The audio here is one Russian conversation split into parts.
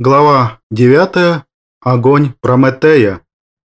Глава 9. Огонь Прометея.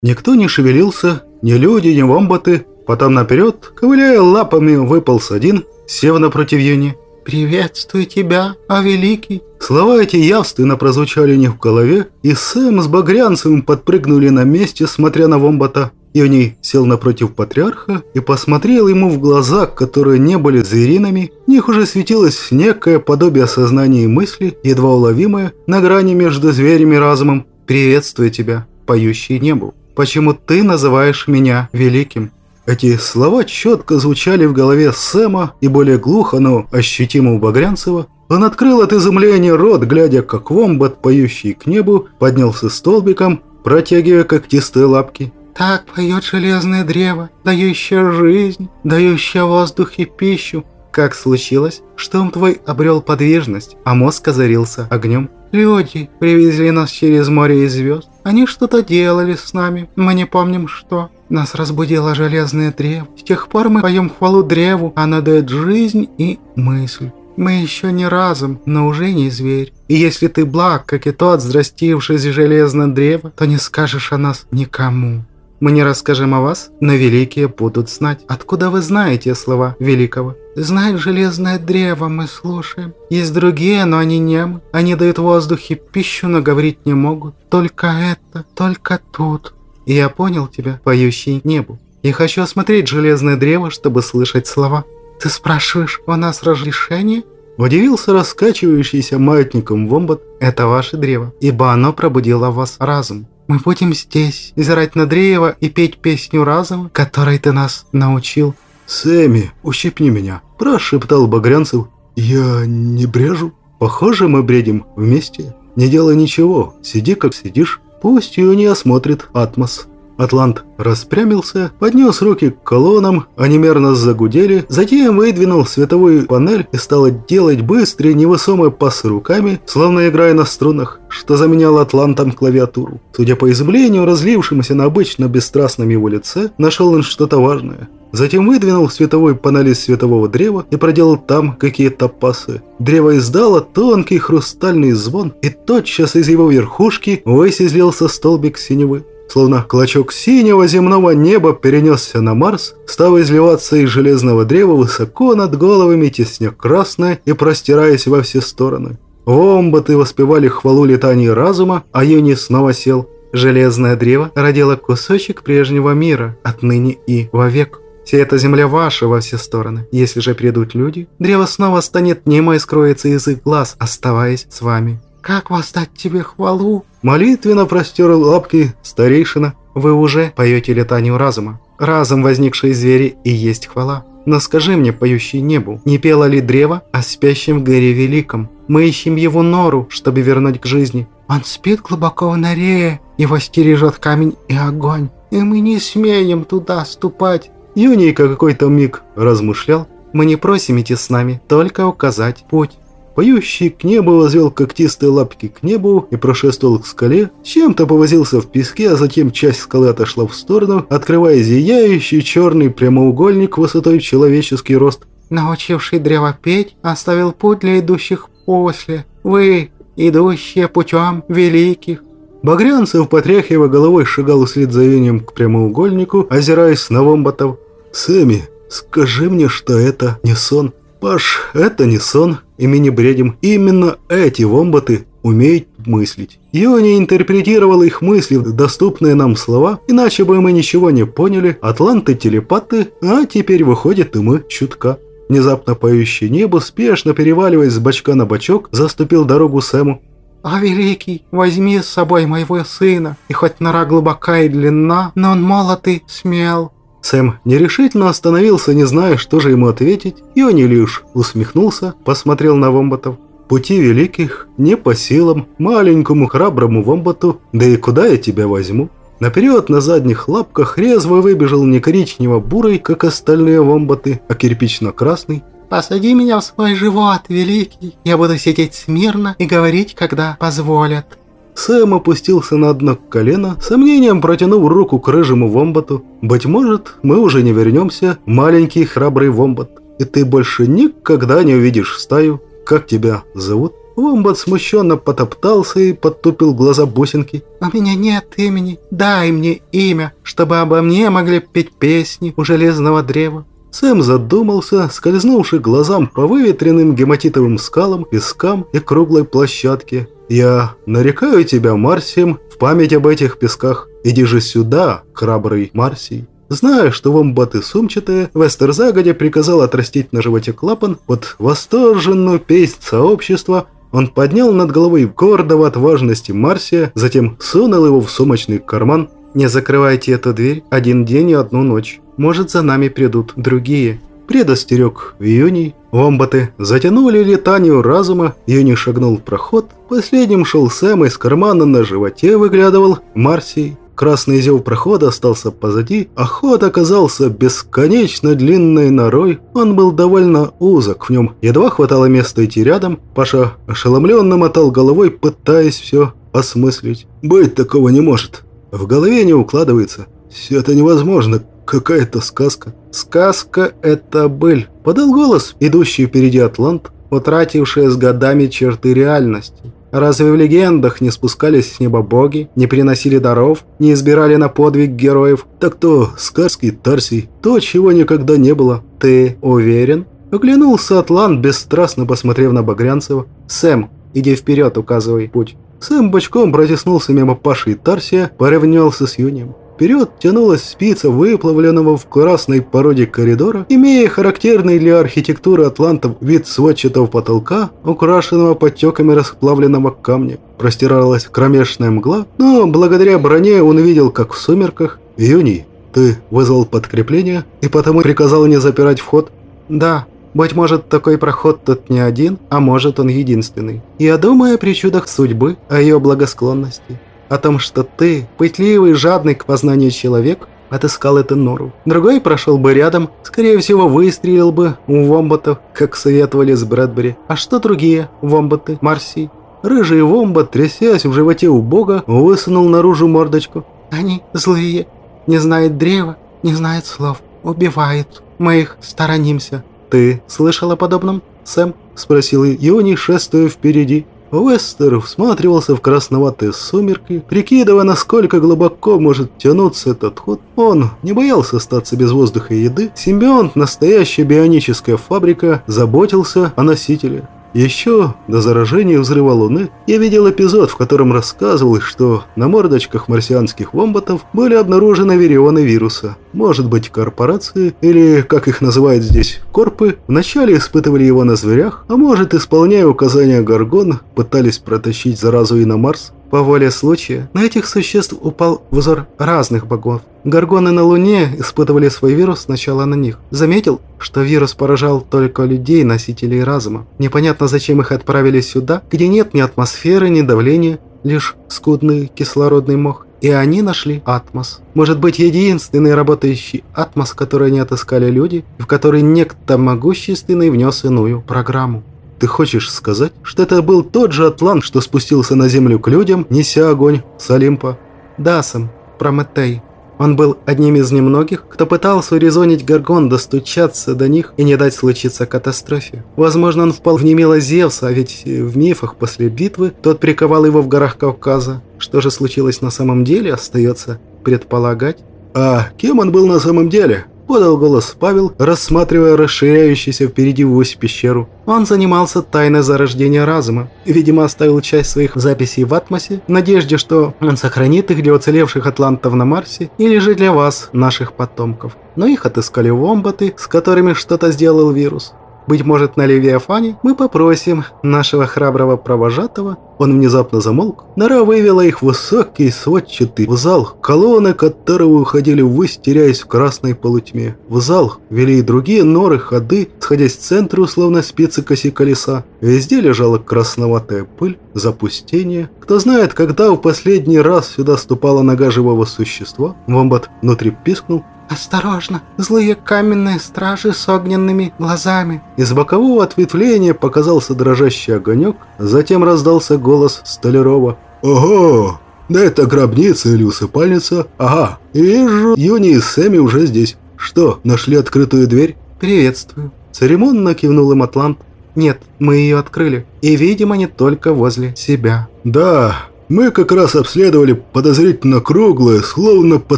Никто не шевелился, ни люди, ни вомбаты. Потом наперед, ковыляя лапами, выполз один, сев напротив Юни. «Приветствую тебя, о великий!» Слова эти явственно прозвучали у них в голове, и Сэм с Багрянцевым подпрыгнули на месте, смотря на вомбата. Ионий сел напротив патриарха и посмотрел ему в глаза, которые не были звериными. В них уже светилось некое подобие сознания и мысли, едва уловимое, на грани между зверем и разумом. «Приветствую тебя, поющий небу. Почему ты называешь меня великим?» Эти слова четко звучали в голове Сэма, и более глухо, но ощутимо у Багрянцева. Он открыл от изумления рот, глядя, как вомбат, поющий к небу, поднялся столбиком, протягивая когтистые лапки. Так поет железное древо, дающее жизнь, дающее воздух и пищу. Как случилось, что он твой обрел подвижность, а мозг озарился огнем? Люди привезли нас через море и звезд. Они что-то делали с нами, мы не помним что. Нас разбудило железное древо. С тех пор мы поем хвалу древу, оно дает жизнь и мысль. Мы еще не разом, но уже не зверь. И если ты благ, как и тот, взрастившийся железное древо, то не скажешь о нас никому. Мы не расскажем о вас, но великие будут знать. Откуда вы знаете слова великого? Знает железное древо, мы слушаем. Есть другие, но они немы. Они дают воздухе пищу, но говорить не могут. Только это, только тут. И я понял тебя, поющий небу. Я хочу осмотреть железное древо, чтобы слышать слова. Ты спрашиваешь у нас разрешение? Удивился раскачивающийся маятником вомбат. Это ваше древо, ибо оно пробудило в вас разум. Мы будем здесь, изирать на древо и петь песню разума, которой ты нас научил». «Сэмми, ущипни меня», – прошептал Багрянцев. «Я не брежу. Похоже, мы бредим вместе. Не делай ничего, сиди как сидишь. Пусть ее не осмотрит Атмос». Атлант распрямился, поднес руки к колоннам, они мерно загудели, затем выдвинул световую панель и стал делать быстрые невысомые пасы руками, словно играя на струнах, что заменяло Атлантом клавиатуру. Судя по изумлению, разлившемуся на обычно бесстрастном его лице, нашел он что-то важное. Затем выдвинул световой панель из светового древа и проделал там какие-то пасы. Древо издало тонкий хрустальный звон, и тотчас из его верхушки высизлился столбик синевы. Словно клочок синего земного неба перенесся на Марс, став изливаться из железного древа высоко над головами, тесня красное и простираясь во все стороны. Вомбаты воспевали хвалу летаний разума, а Юни снова сел. Железное древо родило кусочек прежнего мира, отныне и вовек. Вся эта земля ваша во все стороны. Если же придут люди, древо снова станет немо и скроется из их глаз, оставаясь с вами. «Как воздать тебе хвалу?» Молитвенно простер лапки старейшина. «Вы уже поете летанию разума. Разум, возникший из звери, и есть хвала. Но скажи мне, поющий небу, не пело ли древо о спящем горе великом? Мы ищем его нору, чтобы вернуть к жизни. Он спит глубоко в норе, его стережет камень и огонь, и мы не смеем туда ступать». Юнейка какой-то миг размышлял. «Мы не просим идти с нами, только указать путь». Поющий к небу возвел когтистые лапки к небу и прошествовал к скале, чем-то повозился в песке, а затем часть скалы отошла в сторону, открывая зияющий черный прямоугольник высотой в человеческий рост. «Научивший древо петь, оставил путь для идущих после. Вы, идущие путем великих». Багрянцев, потряхивая головой, шагал вслед за вением к прямоугольнику, озираясь на вомбатов. «Сэмми, скажи мне, что это не сон». Паш, это не сон, и мы не бредим. Именно эти вомбаты умеют мыслить. Йони интерпретировал их мысли в доступные нам слова, иначе бы мы ничего не поняли. Атланты телепаты, а теперь выходит и мы чутка. Внезапно поющий небо, спешно переваливаясь с бочка на бочок, заступил дорогу Сэму. «А, великий, возьми с собой моего сына, и хоть нора глубока и длинна, но он молод и смел, Сэм нерешительно остановился, не зная, что же ему ответить, и он лишь усмехнулся, посмотрел на вомбатов. «Пути великих не по силам, маленькому храброму вомбату, да и куда я тебя возьму?» Наперед на задних лапках резво выбежал не коричнево-бурый, как остальные вомбаты, а кирпично-красный. «Посади меня в свой живот, великий, я буду сидеть смирно и говорить, когда позволят». Сэм опустился на одно колено, сомнением протянув руку к рыжему вомбату. «Быть может, мы уже не вернемся, маленький храбрый вомбат, и ты больше никогда не увидишь стаю. Как тебя зовут?» Вомбат смущенно потоптался и подтупил глаза бусинки. «У меня нет имени. Дай мне имя, чтобы обо мне могли петь песни у железного древа». Сэм задумался, скользнувший глазам по выветренным гематитовым скалам, пескам и круглой площадке. «Я нарекаю тебя Марсием в память об этих песках. Иди же сюда, храбрый Марсий». Зная, что вомбаты сумчатые, Вестер загодя приказал отрастить на животе клапан под восторженную песнь сообщества, он поднял над головой гордого от важности Марсия, затем сунул его в сумочный карман. «Не закрывайте эту дверь один день и одну ночь. Может, за нами придут другие». Предостерег Юний. Вомбаты затянули летанию разума, Юний шагнул в проход. Последним шел Сэм, из кармана на животе выглядывал Марсий. Красный зев прохода остался позади, а ход оказался бесконечно длинной норой. Он был довольно узок, в нем едва хватало места идти рядом. Паша ошеломленно мотал головой, пытаясь все осмыслить. «Быть такого не может. В голове не укладывается. Все это невозможно. Какая-то сказка». «Сказка – это быль», – подал голос, идущий впереди Атлант, утратившая с годами черты реальности. Разве в легендах не спускались с неба боги, не приносили даров, не избирали на подвиг героев? Так то сказки Тарсий, то, чего никогда не было. Ты уверен? Оглянулся Атлант, бесстрастно посмотрев на Багрянцева. «Сэм, иди вперед, указывай путь». Сэм бочком протиснулся мимо Паши и Тарсия, поравнялся с Юнием. Вперед тянулась спица выплавленного в красной породе коридора, имея характерный для архитектуры атлантов вид сводчатого потолка, украшенного подтеками расплавленного камня. Простиралась кромешная мгла, но благодаря броне он видел, как в сумерках. «Юний, ты вызвал подкрепление и потому приказал не запирать вход?» «Да», быть может, такой проход тут не один, а может, он единственный. Я думаю о причудах судьбы, о ее благосклонности о том, что ты, пытливый, жадный к познанию человек, отыскал эту нору. Другой прошел бы рядом, скорее всего, выстрелил бы у вомботов, как советовали с Брэдбери. А что другие вомботы, Марси? Рыжий вомбот, трясясь в животе у бога, высунул наружу мордочку. Они злые, не знают древа, не знают слов, убивают. Мы их сторонимся. Ты слышал о подобном, Сэм? Спросил Юни, шествуя впереди. Вестер всматривался в красноватые сумерки, прикидывая, насколько глубоко может тянуться этот ход. Он не боялся остаться без воздуха и еды. Симбионт, настоящая бионическая фабрика, заботился о носителе. Еще до заражения взрыва Луны я видел эпизод, в котором рассказывалось, что на мордочках марсианских вомботов были обнаружены вирионы вируса. Может быть, корпорации, или, как их называют здесь, корпы, вначале испытывали его на зверях, а может, исполняя указания Гаргон, пытались протащить заразу и на Марс. По воле случая, на этих существ упал взор разных богов. Горгоны на Луне испытывали свой вирус сначала на них. Заметил, что вирус поражал только людей, носителей разума. Непонятно, зачем их отправили сюда, где нет ни атмосферы, ни давления, лишь скудный кислородный мох. И они нашли атмос. Может быть, единственный работающий атмос, который они отыскали люди, в который некто могущественный внес иную программу. Ты хочешь сказать, что это был тот же Атлант, что спустился на землю к людям, неся огонь с Олимпа? Да, Сэм, Прометей. Он был одним из немногих, кто пытался урезонить Гаргон, достучаться до них и не дать случиться катастрофе. Возможно, он впал в немило Зевса, а ведь в мифах после битвы тот приковал его в горах Кавказа. Что же случилось на самом деле, остается предполагать. А кем он был на самом деле? Подал голос Павел, рассматривая расширяющуюся впереди вось пещеру. Он занимался тайной зарождения разума. Видимо, оставил часть своих записей в Атмосе, в надежде, что он сохранит их для уцелевших атлантов на Марсе или же для вас, наших потомков. Но их отыскали вомбаты, с которыми что-то сделал вирус. Быть может, на Левиафане мы попросим нашего храброго провожатого. Он внезапно замолк. Нора вывела их в высокий сводчатый в зал, колонны которого уходили ввысь, теряясь в красной полутьме. В зал вели и другие норы, ходы, сходясь в центру, словно спицы коси колеса. Везде лежала красноватая пыль, запустение. Кто знает, когда в последний раз сюда ступала нога живого существа. Вомбат внутри пискнул, «Осторожно! Злые каменные стражи с огненными глазами!» Из бокового ответвления показался дрожащий огонек, затем раздался голос Столярова. «Ого! Да это гробница или усыпальница? Ага, вижу, Юни и Сэмми уже здесь. Что, нашли открытую дверь?» «Приветствую!» Церемонно кивнул им Атлант. Нет, мы ее открыли. И, видимо, не только возле себя. Да, мы как раз обследовали подозрительно круглое, словно по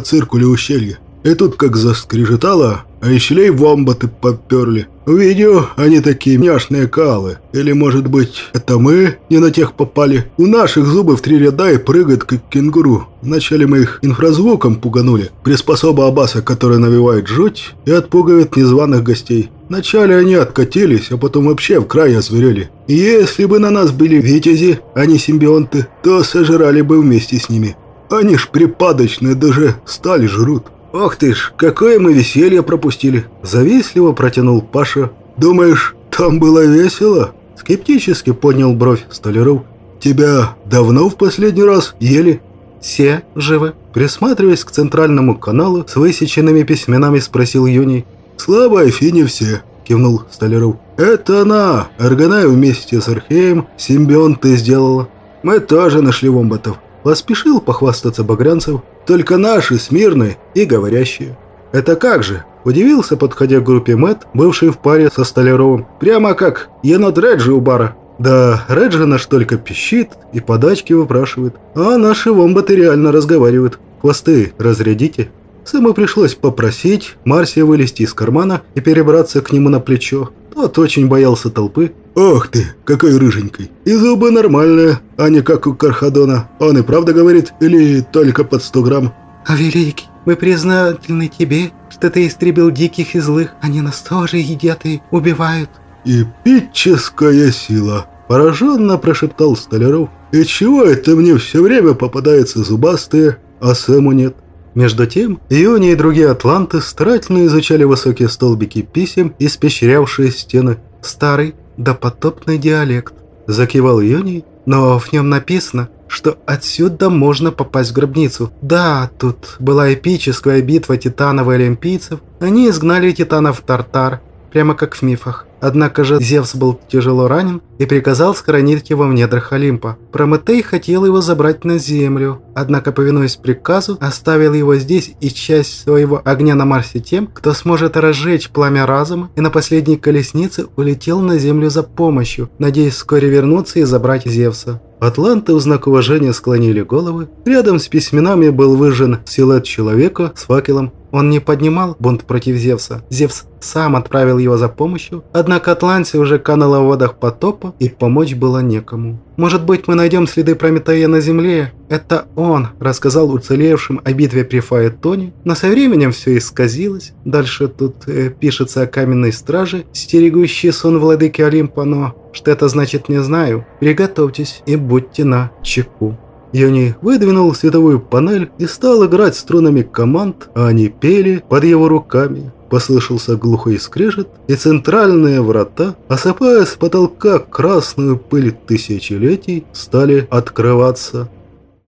циркулю ущелье. И тут как заскрежетало, а щелей вомбаты поперли. Видео они такие няшные калы. Или, может быть, это мы не на тех попали? У наших зубы в три ряда и прыгают, как кенгуру. Вначале мы их инфразвуком пуганули. Приспособа Абаса, которая навевает жуть и отпугивает незваных гостей. Вначале они откатились, а потом вообще в край озверели. Если бы на нас были витязи, а не симбионты, то сожрали бы вместе с ними. Они ж припадочные, даже стали жрут. «Ох ты ж, какое мы веселье пропустили!» Завистливо протянул Паша. «Думаешь, там было весело?» Скептически поднял бровь Столяров. «Тебя давно в последний раз ели?» «Все живы?» Присматриваясь к центральному каналу, с высеченными письменами спросил Юний. «Слабо Афине все», – кивнул Столяров. «Это она, Аргонай вместе с Археем, симбионты сделала. Мы тоже нашли вомбатов. Поспешил похвастаться Багрянцев. Только наши, смирные и говорящие. Это как же? Удивился, подходя к группе Мэт, бывший в паре со Столяровым. Прямо как енот Реджи у бара. Да, Реджи наш только пищит и подачки выпрашивает. А наши вомбаты реально разговаривают. Хвосты разрядите. Сэму пришлось попросить Марсия вылезти из кармана и перебраться к нему на плечо. Тот очень боялся толпы. «Ох ты, какой рыженький! И зубы нормальные, а не как у Кархадона. Он и правда говорит, или только под 100 грамм?» «А великий, мы признательны тебе, что ты истребил диких и злых. Они нас тоже едят и убивают». «Эпическая сила!» – пораженно прошептал Столяров. «И чего это мне все время попадаются зубастые, а Сэму нет?» Между тем, Иони и другие атланты старательно изучали высокие столбики писем, испещрявшие стены. «Старый допотопный диалект», – закивал Иони, но в нем написано, что отсюда можно попасть в гробницу. Да, тут была эпическая битва титанов и олимпийцев. Они изгнали титанов Тартар, прямо как в мифах. Однако же Зевс был тяжело ранен и приказал скоронить его в недрах Олимпа. Прометей хотел его забрать на землю, однако, повинуясь приказу, оставил его здесь и часть своего огня на Марсе тем, кто сможет разжечь пламя разума, и на последней колеснице улетел на землю за помощью, надеясь вскоре вернуться и забрать Зевса. Атланты в знак уважения склонили головы. Рядом с письменами был выжжен силуэт человека с факелом. Он не поднимал бунт против Зевса. Зевс сам отправил его за помощью, однако Атланте уже канула в водах потопа, и помочь было некому. Может быть, мы найдем следы Прометея на Земле? Это он рассказал уцелевшим о битве при Фаэтоне, но со временем все исказилось. Дальше тут э, пишется о каменной страже, стерегущей сон владыки Олимпа, но что это значит, не знаю. Приготовьтесь и будьте на чеку. Йони выдвинул световую панель и стал играть струнами команд, а они пели под его руками. Послышался глухой скрежет, и центральные врата, осыпая с потолка красную пыль тысячелетий, стали открываться.